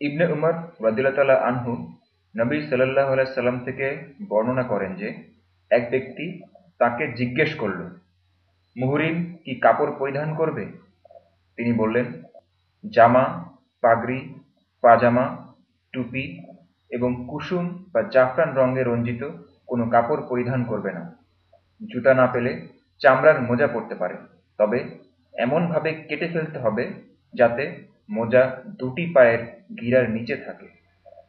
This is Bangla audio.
ইবনে উমর আনহু নবী সাল্লাহ সাল্লাম থেকে বর্ণনা করেন যে, এক ব্যক্তি তাকে জিজ্ঞেস করল, মুহরিম কি কাপড় পরিধান করবে? তিনি বললেন, জামা, পাগড়ি, পাজামা, টুপি এবং কুসুম বা জাফরান রঙে রঞ্জিত কোনো কাপড় পরিধান করবে না। জুতা না পেলে চামড়ার মোজা পরতে পারে। তবে এমনভাবে কেটে ফেলতে হবে যাতে মোজা দুটি পায়ের গিরার নিচে থাকে।